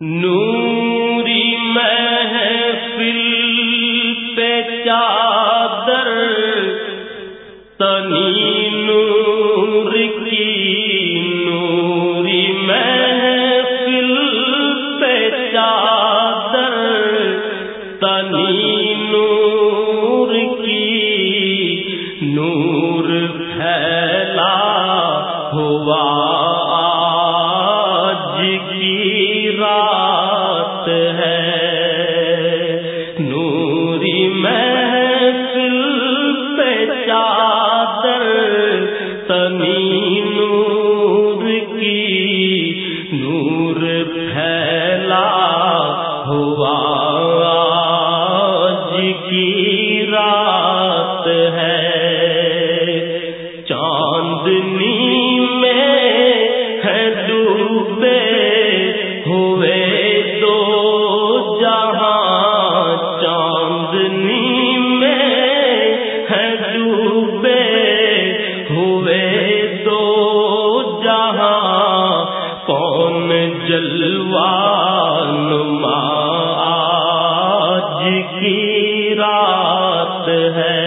نوری محفل پہ چادر، تنی نور کی نوری محفل پہ چادر، تنی نور کی نور نور پھیلا ہوا آج کی رات ہے۔ چاندنی میں ہے ڈوبے ہوئے دو جہاں۔ چاندنی میں ہے ڈوبے جلوانما آج کی رات ہے۔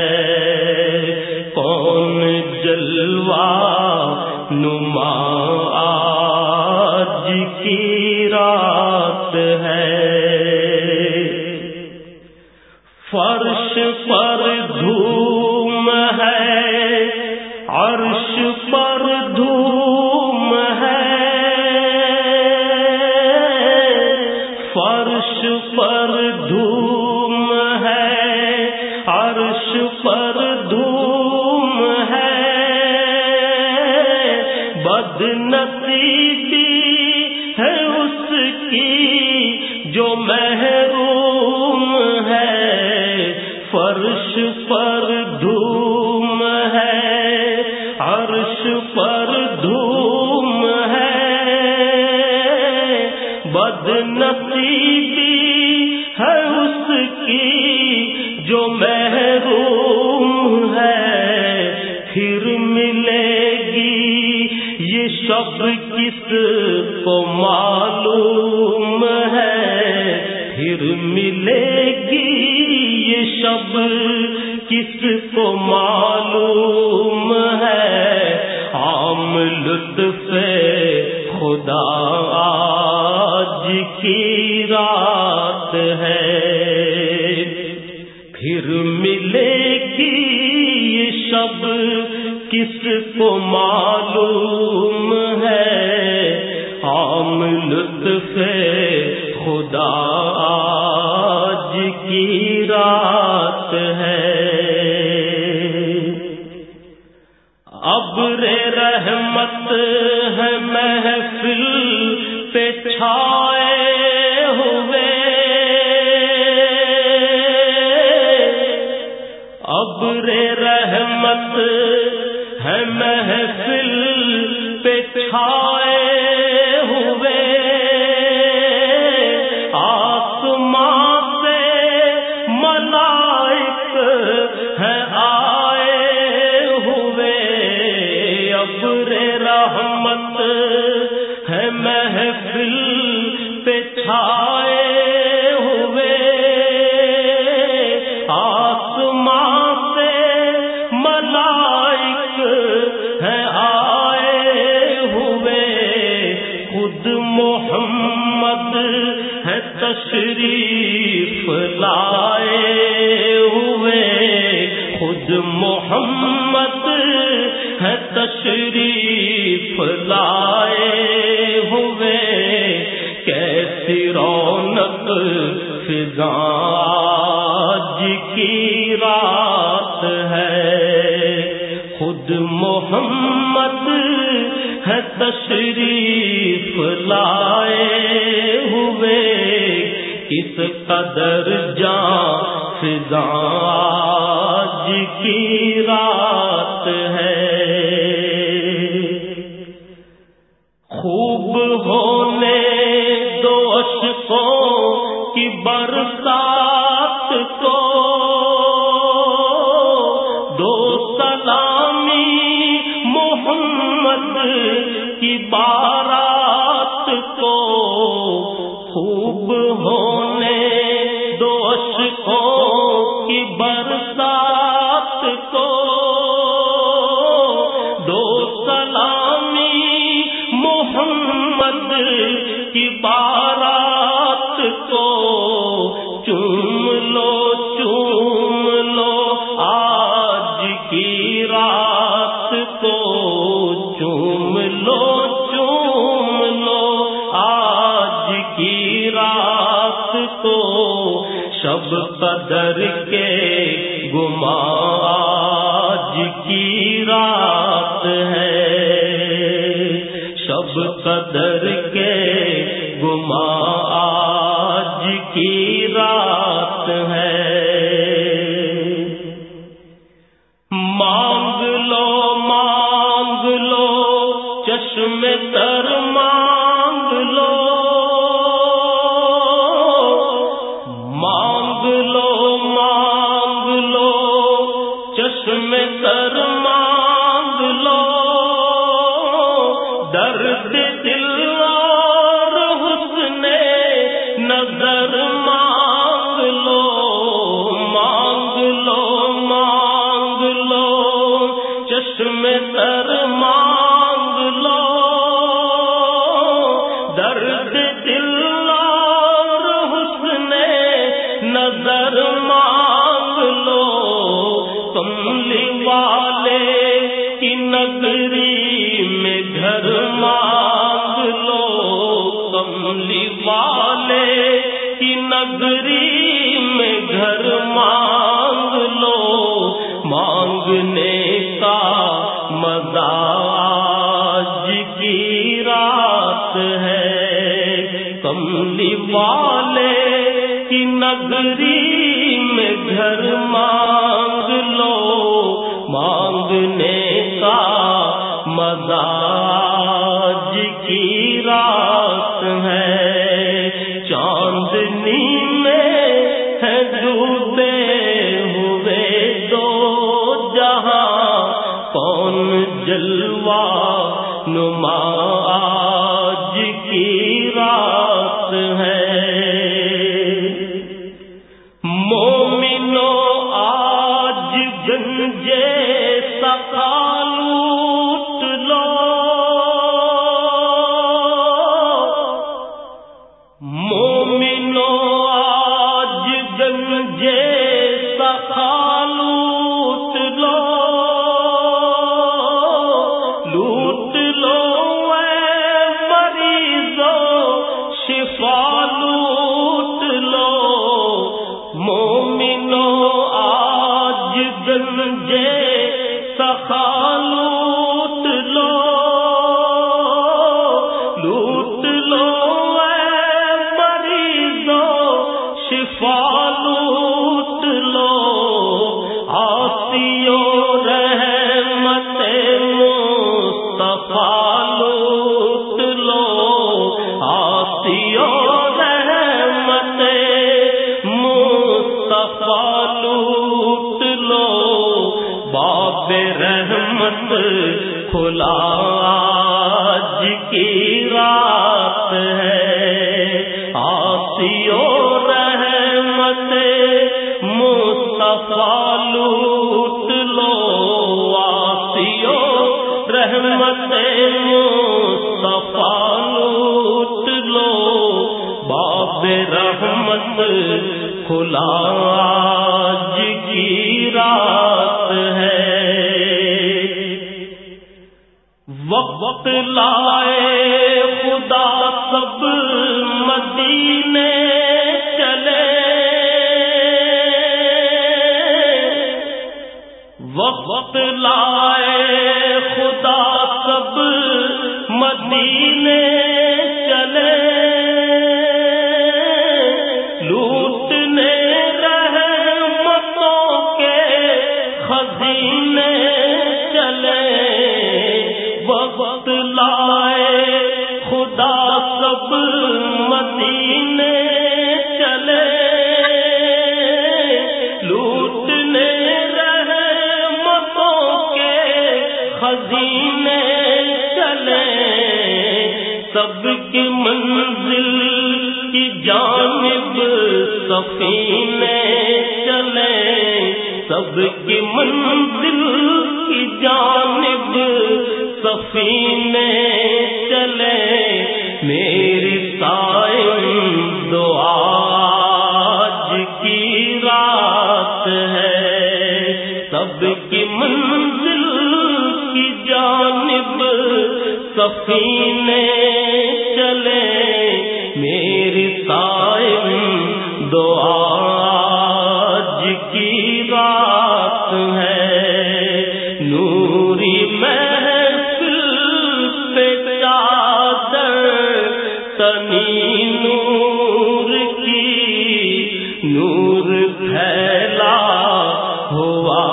کون جلوہ نما پر دھوم کس کو معلوم ہے، عام لطف خدا آج کی رات ہے۔ پھر ملے گی یہ شب، کس کو معلوم ہے؟ عام لطف خدا آج کی پہ چھائے ہوئے۔ ابر رحمت ہے میں آئے ہوئے خود محمت ہے تشریف لائے ہوئے خود محمد ہے تشریف لائے ہوئے کیسی رونق فضا کی رات ہے خود محمد ہے تشریف لائے ہوئے کس قدر جان فضا کی رات ہے۔ ہونے دو اشکوں کی برسات کو دو سلامی محمد کی بارات کو چوم لو چوم لو، آج کی رات کو چوم لو۔ کو شب قدر کے گما آج کی رات ہے۔ شب قدر کے گما آج کی رات ہے۔ مانگ لو مانگ لو، چشم تر مانگ لو، درد دل اور حسن نظر مانگ لو مانگ لو مانگ لو، چشم تر مانگ والے کی نگری میں گھر مانگ لو۔ مانگنے کا مزہ آج کی رات ہے۔ کملی والے کی نگری میں گھر مانگ لو۔ مانگنے کا مزہ آج کی کی رات ہے۔ لوٹ لو۔ باب رحمت کھلا آج کی رات ہے۔ آسیو رحمت مصطفیٰ لوٹ لو۔ آسیو رحمت مصطفیٰ لوٹ لو۔ باب رحمت کھلا آج کی رات ہے۔ وقت لائے خدا سب مدینے چلے۔ وقت لائے چلے، وقت لائے۔ خدا سب مدینے چلے۔ لوٹنے رحمتوں کے خزینے چلے۔ سب کی منزل کی جانب سفینے چلے۔ سب کی منزل جانب سفینے چلے میری سائن دعا کی رات ہے۔ سب کی منزل کی جانب سفینے چلے۔ تنی نور کی نور پھیلا ہوا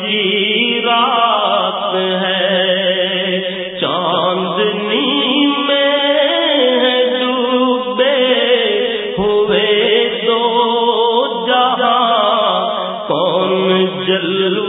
کی رات ہے۔ چاندنی میں ڈوبے ہوئے دو جہاں، کون جلوا